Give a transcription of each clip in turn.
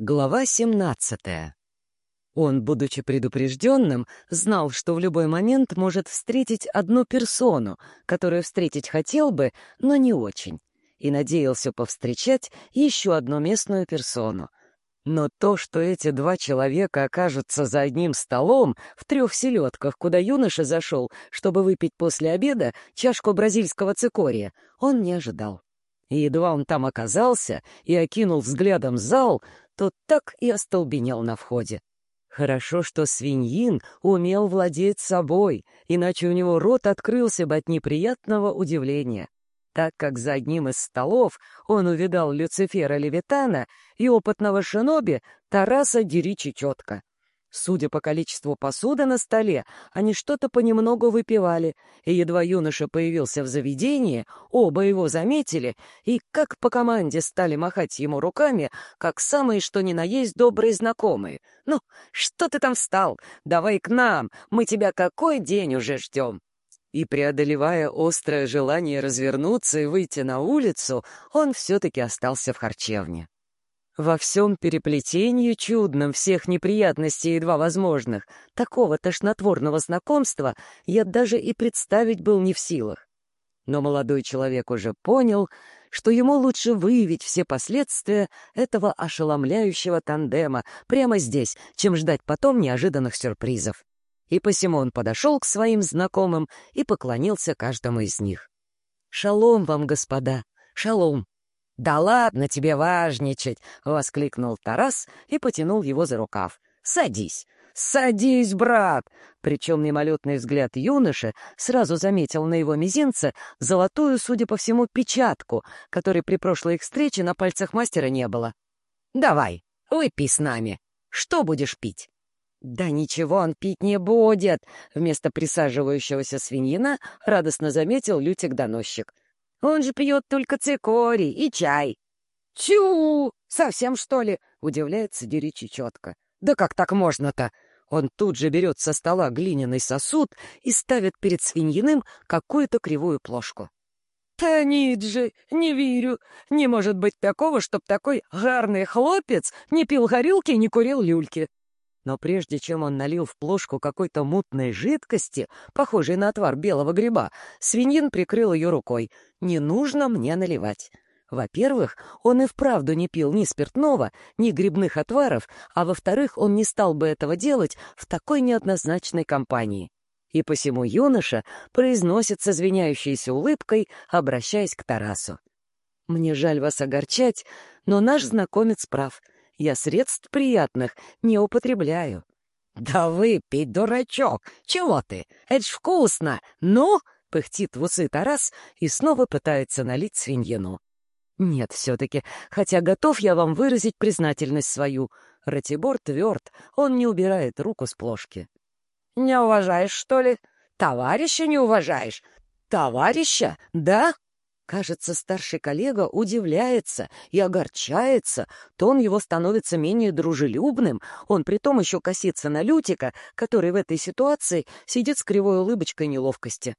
Глава 17. Он, будучи предупрежденным, знал, что в любой момент может встретить одну персону, которую встретить хотел бы, но не очень, и надеялся повстречать еще одну местную персону. Но то, что эти два человека окажутся за одним столом в трех селедках, куда юноша зашел, чтобы выпить после обеда чашку бразильского цикория, он не ожидал. И едва он там оказался и окинул взглядом зал, тот так и остолбенел на входе. Хорошо, что свиньин умел владеть собой, иначе у него рот открылся бы от неприятного удивления, так как за одним из столов он увидал Люцифера Левитана и опытного шиноби Тараса Деричи Четко. Судя по количеству посуды на столе, они что-то понемногу выпивали, и едва юноша появился в заведении, оба его заметили, и как по команде стали махать ему руками, как самые что ни на есть добрые знакомые. «Ну, что ты там встал? Давай к нам, мы тебя какой день уже ждем!» И, преодолевая острое желание развернуться и выйти на улицу, он все-таки остался в харчевне. Во всем переплетении чудном всех неприятностей едва возможных, такого тошнотворного знакомства я даже и представить был не в силах. Но молодой человек уже понял, что ему лучше выявить все последствия этого ошеломляющего тандема прямо здесь, чем ждать потом неожиданных сюрпризов. И посему он подошел к своим знакомым и поклонился каждому из них. «Шалом вам, господа! Шалом!» «Да ладно тебе важничать!» — воскликнул Тарас и потянул его за рукав. «Садись! Садись, брат!» Причем мимолетный взгляд юноши сразу заметил на его мизинце золотую, судя по всему, печатку, которой при прошлой их встрече на пальцах мастера не было. «Давай, выпей с нами. Что будешь пить?» «Да ничего он пить не будет!» Вместо присаживающегося свиньина радостно заметил Лютик-доносчик. Он же пьет только цикорий и чай. «Тю! Совсем, что ли?» — удивляется Деричи четко. «Да как так можно-то?» Он тут же берет со стола глиняный сосуд и ставит перед свиньиным какую-то кривую плошку. «Та нет же, не верю. Не может быть такого, чтоб такой гарный хлопец не пил горилки и не курил люльки. Но прежде чем он налил в плошку какой-то мутной жидкости, похожей на отвар белого гриба, свиньин прикрыл ее рукой. «Не нужно мне наливать». Во-первых, он и вправду не пил ни спиртного, ни грибных отваров, а во-вторых, он не стал бы этого делать в такой неоднозначной компании. И посему юноша произносит с извиняющейся улыбкой, обращаясь к Тарасу. «Мне жаль вас огорчать, но наш знакомец прав — я средств приятных не употребляю. «Да выпей, дурачок! Чего ты? Это ж вкусно! Ну!» — пыхтит в усы Тарас и снова пытается налить свиньину. «Нет, все-таки, хотя готов я вам выразить признательность свою». Ратибор тверд, он не убирает руку с плошки. «Не уважаешь, что ли? Товарища не уважаешь? Товарища, да?» Кажется, старший коллега удивляется и огорчается, тон его становится менее дружелюбным, он притом еще косится на Лютика, который в этой ситуации сидит с кривой улыбочкой неловкости.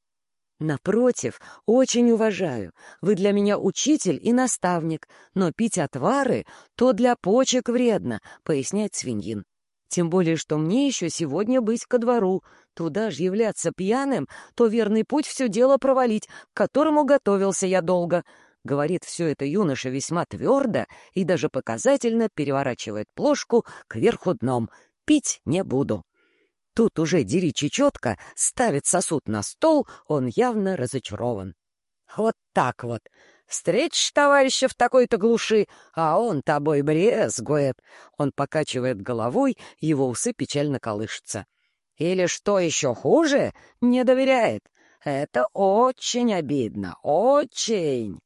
Напротив, очень уважаю. Вы для меня учитель и наставник, но пить отвары — то для почек вредно, — поясняет свиньин. Тем более, что мне еще сегодня быть ко двору. Туда же являться пьяным, то верный путь все дело провалить, к которому готовился я долго. Говорит все это юноша весьма твердо и даже показательно переворачивает плошку кверху дном. Пить не буду. Тут уже Деричи четко ставит сосуд на стол, он явно разочарован. Вот так вот. Встретишь товарища в такой-то глуши, а он тобой брезгует. Он покачивает головой, его усы печально колышутся. Или, что еще хуже, не доверяет. Это очень обидно, очень.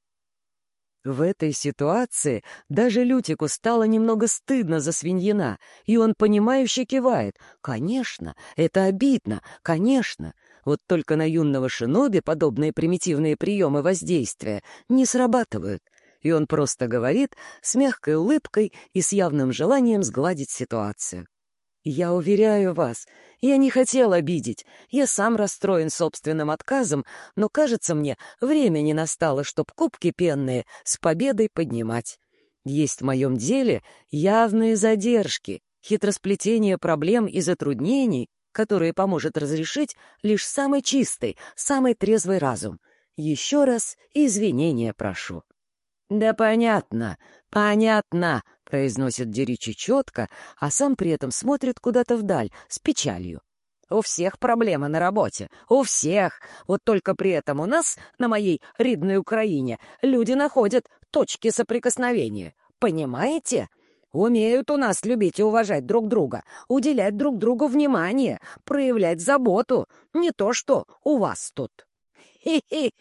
В этой ситуации даже Лютику стало немного стыдно за свиньина, и он понимающе кивает. Конечно, это обидно, конечно. Вот только на юного шиноби подобные примитивные приемы воздействия не срабатывают, и он просто говорит с мягкой улыбкой и с явным желанием сгладить ситуацию. «Я уверяю вас, я не хотел обидеть. Я сам расстроен собственным отказом, но, кажется мне, время не настало, чтоб кубки пенные с победой поднимать. Есть в моем деле явные задержки, хитросплетение проблем и затруднений, которые поможет разрешить лишь самый чистый, самый трезвый разум. Еще раз извинения прошу. «Да понятно, понятно», — произносит Деричи четко, а сам при этом смотрит куда-то вдаль, с печалью. «У всех проблемы на работе, у всех. Вот только при этом у нас, на моей ридной Украине, люди находят точки соприкосновения. Понимаете?» Умеют у нас любить и уважать друг друга, уделять друг другу внимание, проявлять заботу. Не то что у вас тут. Хи-хи,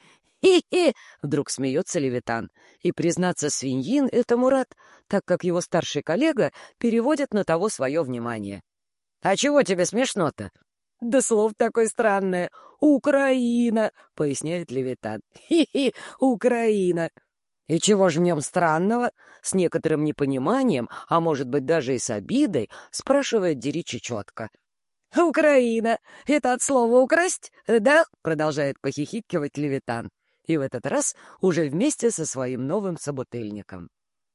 хи-хи, вдруг смеется Левитан. И, признаться, свиньин — это Мурат, так как его старший коллега переводит на того свое внимание. «А чего тебе смешно-то?» «Да слов такое странное. Украина», — поясняет Левитан. «Хи-хи, Украина. И чего же в нем странного? С некоторым непониманием, а может быть даже и с обидой, спрашивает Деричи четко. «Украина! Это от слова «украсть», да?» — продолжает похихикивать Левитан. И в этот раз уже вместе со своим новым собутыльником.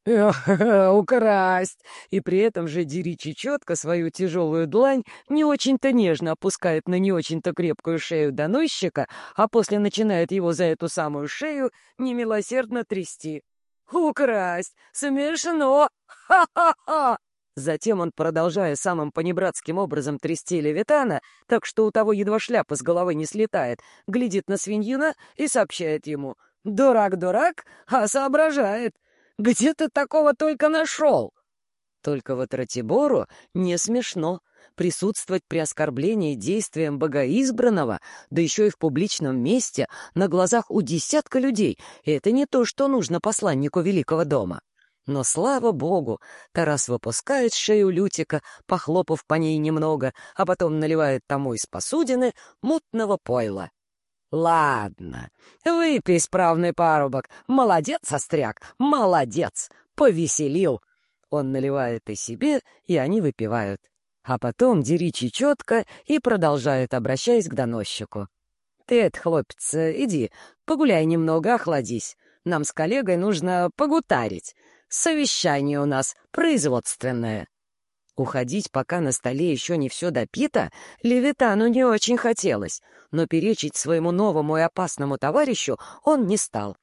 Украсть! И при этом же Диричи четко свою тяжелую длань не очень-то нежно опускает на не очень-то крепкую шею доносчика, а после начинает его за эту самую шею немилосердно трясти. «Украсть! Смешно! Ха-ха-ха!» Затем он, продолжая самым понебратским образом трясти Левитана, так что у того едва шляпа с головы не слетает, глядит на свиньина и сообщает ему «Дурак, дурак, а соображает!» Где ты такого только нашел?» Только вот Ратибору не смешно присутствовать при оскорблении действием богоизбранного, да еще и в публичном месте, на глазах у десятка людей. Это не то, что нужно посланнику Великого дома. Но, слава богу, Тарас выпускает шею Лютика, похлопав по ней немного, а потом наливает тому из посудины мутного пойла. «Ладно, выпей, справный парубок. Молодец, остряк, молодец. Повеселил». Он наливает и себе, и они выпивают. А потом Деричи четко и продолжает, обращаясь к доносчику. «Ты, это, хлопец, иди, погуляй немного, охладись. Нам с коллегой нужно погутарить. Совещание у нас производственное». Уходить, пока на столе еще не все допито, Левитану не очень хотелось, но перечить своему новому и опасному товарищу он не стал.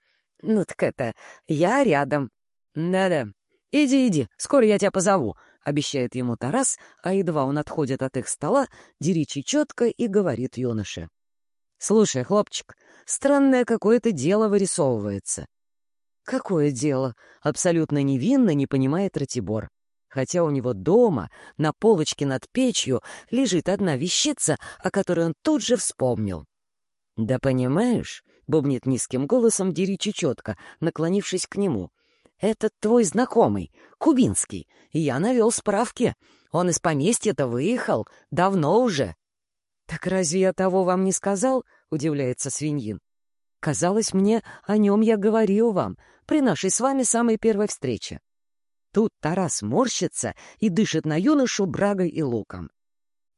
«Ну так это, я рядом». «Да-да, иди, иди, скоро я тебя позову», — обещает ему Тарас, а едва он отходит от их стола, Деричи четко и говорит юноше. «Слушай, хлопчик, странное какое-то дело вырисовывается». «Какое дело?» — абсолютно невинно не понимает Ратибор хотя у него дома, на полочке над печью, лежит одна вещица, о которой он тут же вспомнил. «Да понимаешь», — бубнит низким голосом Деричи четко, наклонившись к нему, — «это твой знакомый, Кубинский, я навел справки. Он из поместья-то выехал, давно уже». «Так разве я того вам не сказал?» — удивляется свиньин. «Казалось мне, о нем я говорил вам при нашей с вами самой первой встрече. Тут Тарас морщится и дышит на юношу брагой и луком.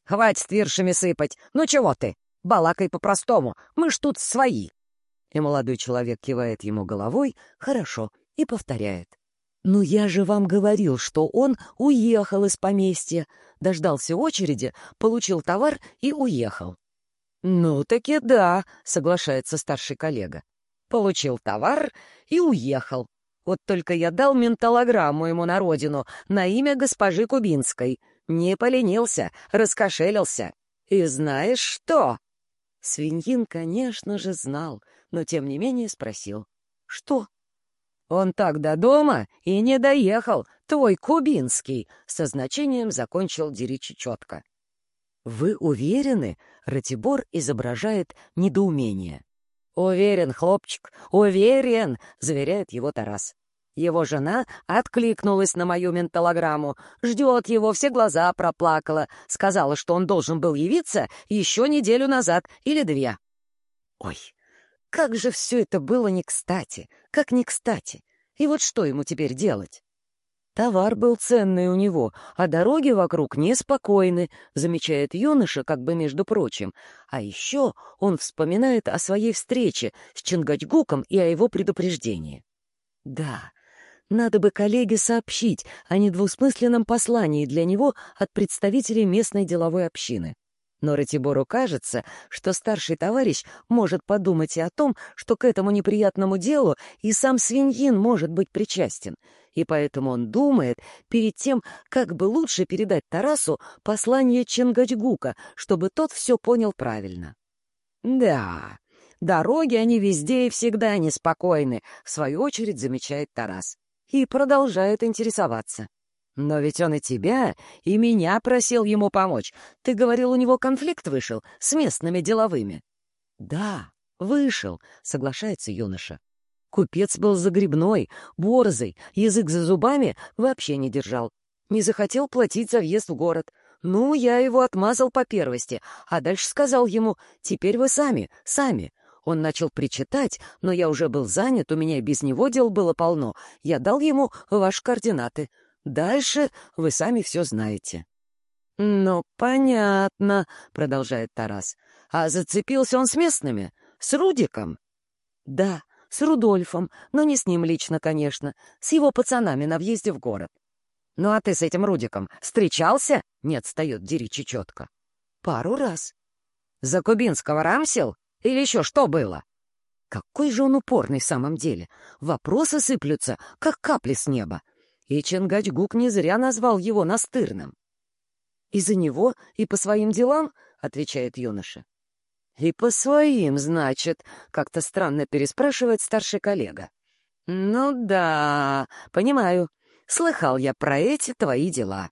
«Хватит виршами сыпать! Ну чего ты? Балакай по-простому, мы ж тут свои!» И молодой человек кивает ему головой «хорошо» и повторяет. «Ну я же вам говорил, что он уехал из поместья, дождался очереди, получил товар и уехал». «Ну таки да», — соглашается старший коллега. «Получил товар и уехал. Вот только я дал менталограмму ему на родину на имя госпожи Кубинской. Не поленился, раскошелился. И знаешь что?» Свиньин, конечно же, знал, но тем не менее спросил. «Что?» «Он так до дома и не доехал, твой Кубинский!» Со значением закончил Деричи четко. «Вы уверены?» — Ратибор изображает недоумение. «Уверен, хлопчик, уверен!» — заверяет его Тарас. Его жена откликнулась на мою менталограмму, ждет его, все глаза проплакала, сказала, что он должен был явиться еще неделю назад или две. Ой, как же все это было не кстати, как не кстати. И вот что ему теперь делать? Товар был ценный у него, а дороги вокруг неспокойны, замечает юноша, как бы между прочим. А еще он вспоминает о своей встрече с Чингачгуком и о его предупреждении. Да, Надо бы коллеге сообщить о недвусмысленном послании для него от представителей местной деловой общины. Но Ратибору кажется, что старший товарищ может подумать и о том, что к этому неприятному делу и сам свиньин может быть причастен, и поэтому он думает перед тем, как бы лучше передать Тарасу послание Ченгачгука, чтобы тот все понял правильно. «Да, дороги они везде и всегда неспокойны», — в свою очередь замечает Тарас и продолжает интересоваться. «Но ведь он и тебя, и меня просил ему помочь. Ты говорил, у него конфликт вышел с местными деловыми». «Да, вышел», — соглашается юноша. Купец был загребной, борзый, язык за зубами вообще не держал. Не захотел платить за въезд в город. Ну, я его отмазал по первости, а дальше сказал ему, «Теперь вы сами, сами». Он начал причитать, но я уже был занят, у меня без него дел было полно. Я дал ему ваши координаты. Дальше вы сами все знаете». «Ну, понятно», — продолжает Тарас. «А зацепился он с местными? С Рудиком?» «Да, с Рудольфом, но не с ним лично, конечно. С его пацанами на въезде в город». «Ну, а ты с этим Рудиком встречался?» — не отстает Диричи четко. «Пару раз». «За Кубинского рамсил?» Или еще что было? Какой же он упорный в самом деле. Вопросы сыплются, как капли с неба. И Ченгачгук не зря назвал его настырным. «Из-за него и по своим делам?» — отвечает юноша. «И по своим, значит», — как-то странно переспрашивает старший коллега. «Ну да, понимаю. Слыхал я про эти твои дела».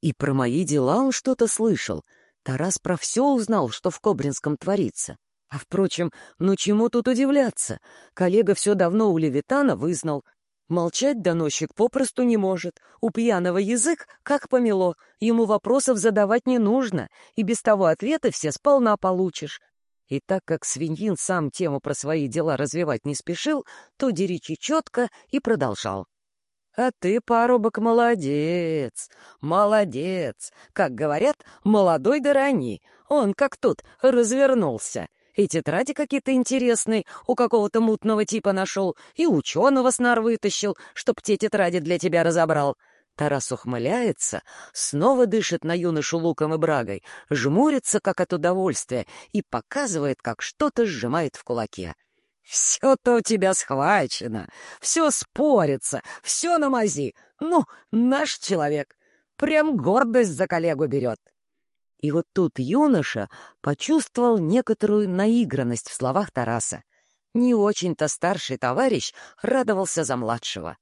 И про мои дела он что-то слышал. Тарас про все узнал, что в Кобринском творится. А, впрочем, ну чему тут удивляться? Коллега все давно у Левитана вызнал. Молчать доносчик попросту не может. У пьяного язык как помело. Ему вопросов задавать не нужно, и без того ответы все сполна получишь. И так как свиньин сам тему про свои дела развивать не спешил, то Деричи четко и продолжал. «А ты, парубок, молодец, молодец. Как говорят, молодой да рани. Он как тут развернулся. И тетради какие-то интересные у какого-то мутного типа нашел, и ученого с нар вытащил, чтоб те тетради для тебя разобрал. Тарас ухмыляется, снова дышит на юношу луком и брагой, жмурится, как от удовольствия, и показывает, как что-то сжимает в кулаке. «Все-то у тебя схвачено, все спорится, все на мази. Ну, наш человек. Прям гордость за коллегу берет». И вот тут юноша почувствовал некоторую наигранность в словах Тараса. Не очень-то старший товарищ радовался за младшего.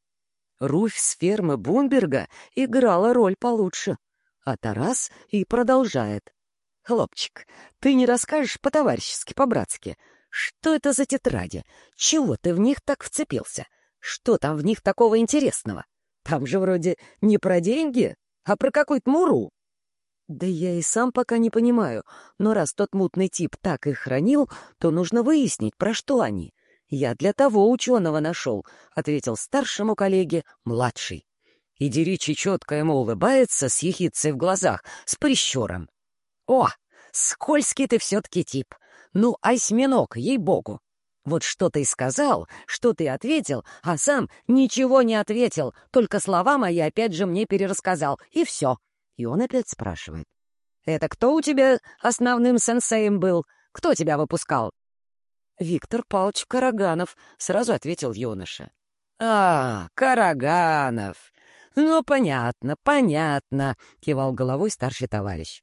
Руфь с фермы Бумберга играла роль получше. А Тарас и продолжает. «Хлопчик, ты не расскажешь по-товарищески, по-братски? Что это за тетради? Чего ты в них так вцепился? Что там в них такого интересного? Там же вроде не про деньги, а про какую-то муру». Да я и сам пока не понимаю, но раз тот мутный тип так их хранил, то нужно выяснить, про что они. Я для того ученого нашел, — ответил старшему коллеге младший. И Деричи четко ему улыбается с ехидцей в глазах, с прищуром. «О, скользкий ты все-таки тип! Ну, осьминог, ей-богу! Вот что ты сказал, что ты ответил, а сам ничего не ответил, только слова мои опять же мне перерассказал, и все. И он опять спрашивает. «Это кто у тебя основным сенсеем был? Кто тебя выпускал?» «Виктор Павлович Караганов», — сразу ответил юноша. «А, Караганов! Ну, понятно, понятно», — кивал головой старший товарищ.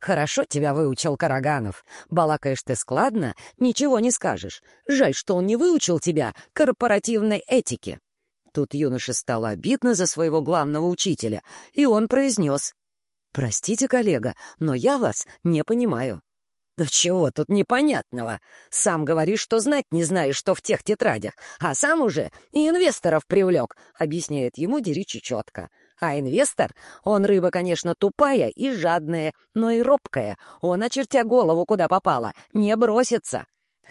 «Хорошо тебя выучил Караганов. Балакаешь ты складно, ничего не скажешь. Жаль, что он не выучил тебя корпоративной этике». Тут юноше стало обидно за своего главного учителя, и он произнес. «Простите, коллега, но я вас не понимаю». «Да чего тут непонятного? Сам говоришь, что знать не знаешь, что в тех тетрадях, а сам уже и инвесторов привлек», — объясняет ему Деричи четко. «А инвестор, он рыба, конечно, тупая и жадная, но и робкая. Он, очертя голову, куда попало, не бросится.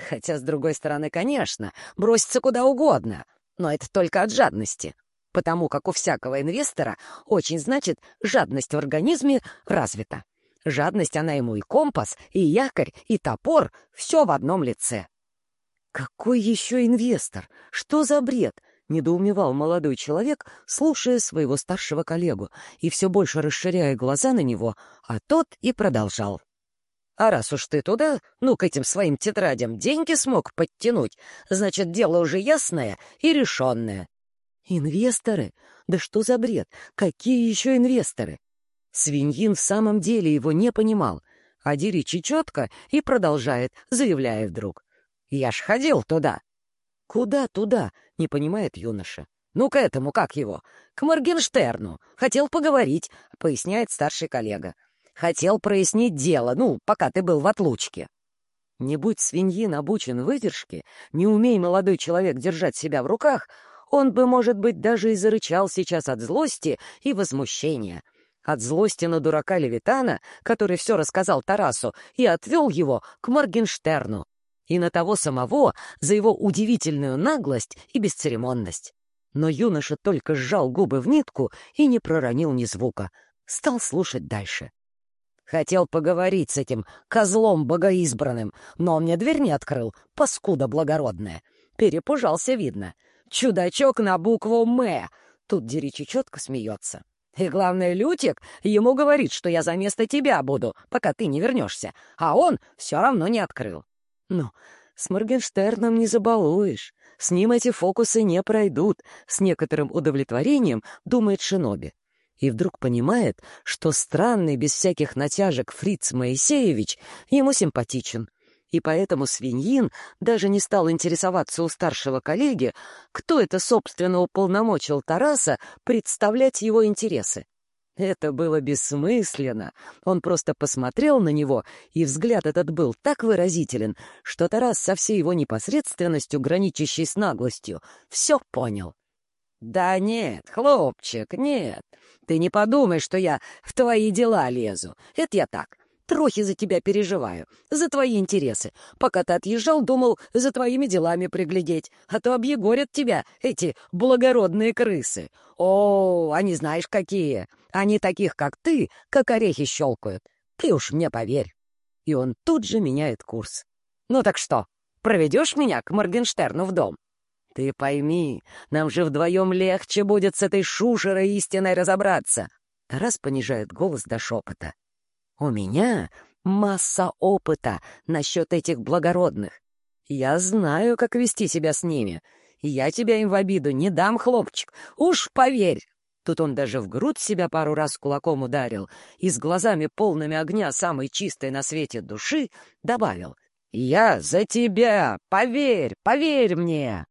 Хотя, с другой стороны, конечно, бросится куда угодно, но это только от жадности потому как у всякого инвестора очень, значит, жадность в организме развита. Жадность она ему и компас, и якорь, и топор — все в одном лице. Какой еще инвестор? Что за бред? недоумевал молодой человек, слушая своего старшего коллегу и все больше расширяя глаза на него, а тот и продолжал. А раз уж ты туда, ну, к этим своим тетрадям деньги смог подтянуть, значит, дело уже ясное и решенное. Инвесторы? Да что за бред? Какие еще инвесторы? Свиньин в самом деле его не понимал, Диричи четко и продолжает, заявляя вдруг. «Я ж ходил туда». «Куда туда?» — не понимает юноша. «Ну, к этому, как его? К Моргенштерну. Хотел поговорить», — поясняет старший коллега. «Хотел прояснить дело, ну, пока ты был в отлучке». Не будь свиньин обучен выдержке, не умей молодой человек держать себя в руках, он бы, может быть, даже и зарычал сейчас от злости и возмущения. От злости на дурака Левитана, который все рассказал Тарасу, и отвел его к Моргенштерну. И на того самого за его удивительную наглость и бесцеремонность. Но юноша только сжал губы в нитку и не проронил ни звука. Стал слушать дальше. Хотел поговорить с этим козлом богоизбранным, но он мне дверь не открыл, паскуда благородная. Перепужался, видно. Чудачок на букву «М». Тут Деричи четко смеется. И главное, Лютик ему говорит, что я за место тебя буду, пока ты не вернешься, а он все равно не открыл. Ну, с Моргенштерном не забалуешь, с ним эти фокусы не пройдут, с некоторым удовлетворением думает Шиноби. И вдруг понимает, что странный, без всяких натяжек Фриц Моисеевич ему симпатичен — и поэтому свиньин даже не стал интересоваться у старшего коллеги, кто это, собственно, уполномочил Тараса представлять его интересы. Это было бессмысленно. Он просто посмотрел на него, и взгляд этот был так выразителен, что Тарас со всей его непосредственностью, граничащей с наглостью, все понял. «Да нет, хлопчик, нет. Ты не подумай, что я в твои дела лезу. Это я так, Трохи за тебя переживаю, за твои интересы. Пока ты отъезжал, думал за твоими делами приглядеть, а то объегорят тебя эти благородные крысы. О, они знаешь какие. Они таких, как ты, как орехи щелкают. Ты уж мне поверь. И он тут же меняет курс. Ну так что, проведешь меня к Моргенштерну в дом? Ты пойми, нам же вдвоем легче будет с этой шушерой истиной разобраться. Тарас понижает голос до шепота. У меня масса опыта насчет этих благородных. Я знаю, как вести себя с ними. Я тебя им в обиду не дам, хлопчик, уж поверь. Тут он даже в грудь себя пару раз кулаком ударил и с глазами полными огня самой чистой на свете души добавил. «Я за тебя! Поверь, поверь мне!»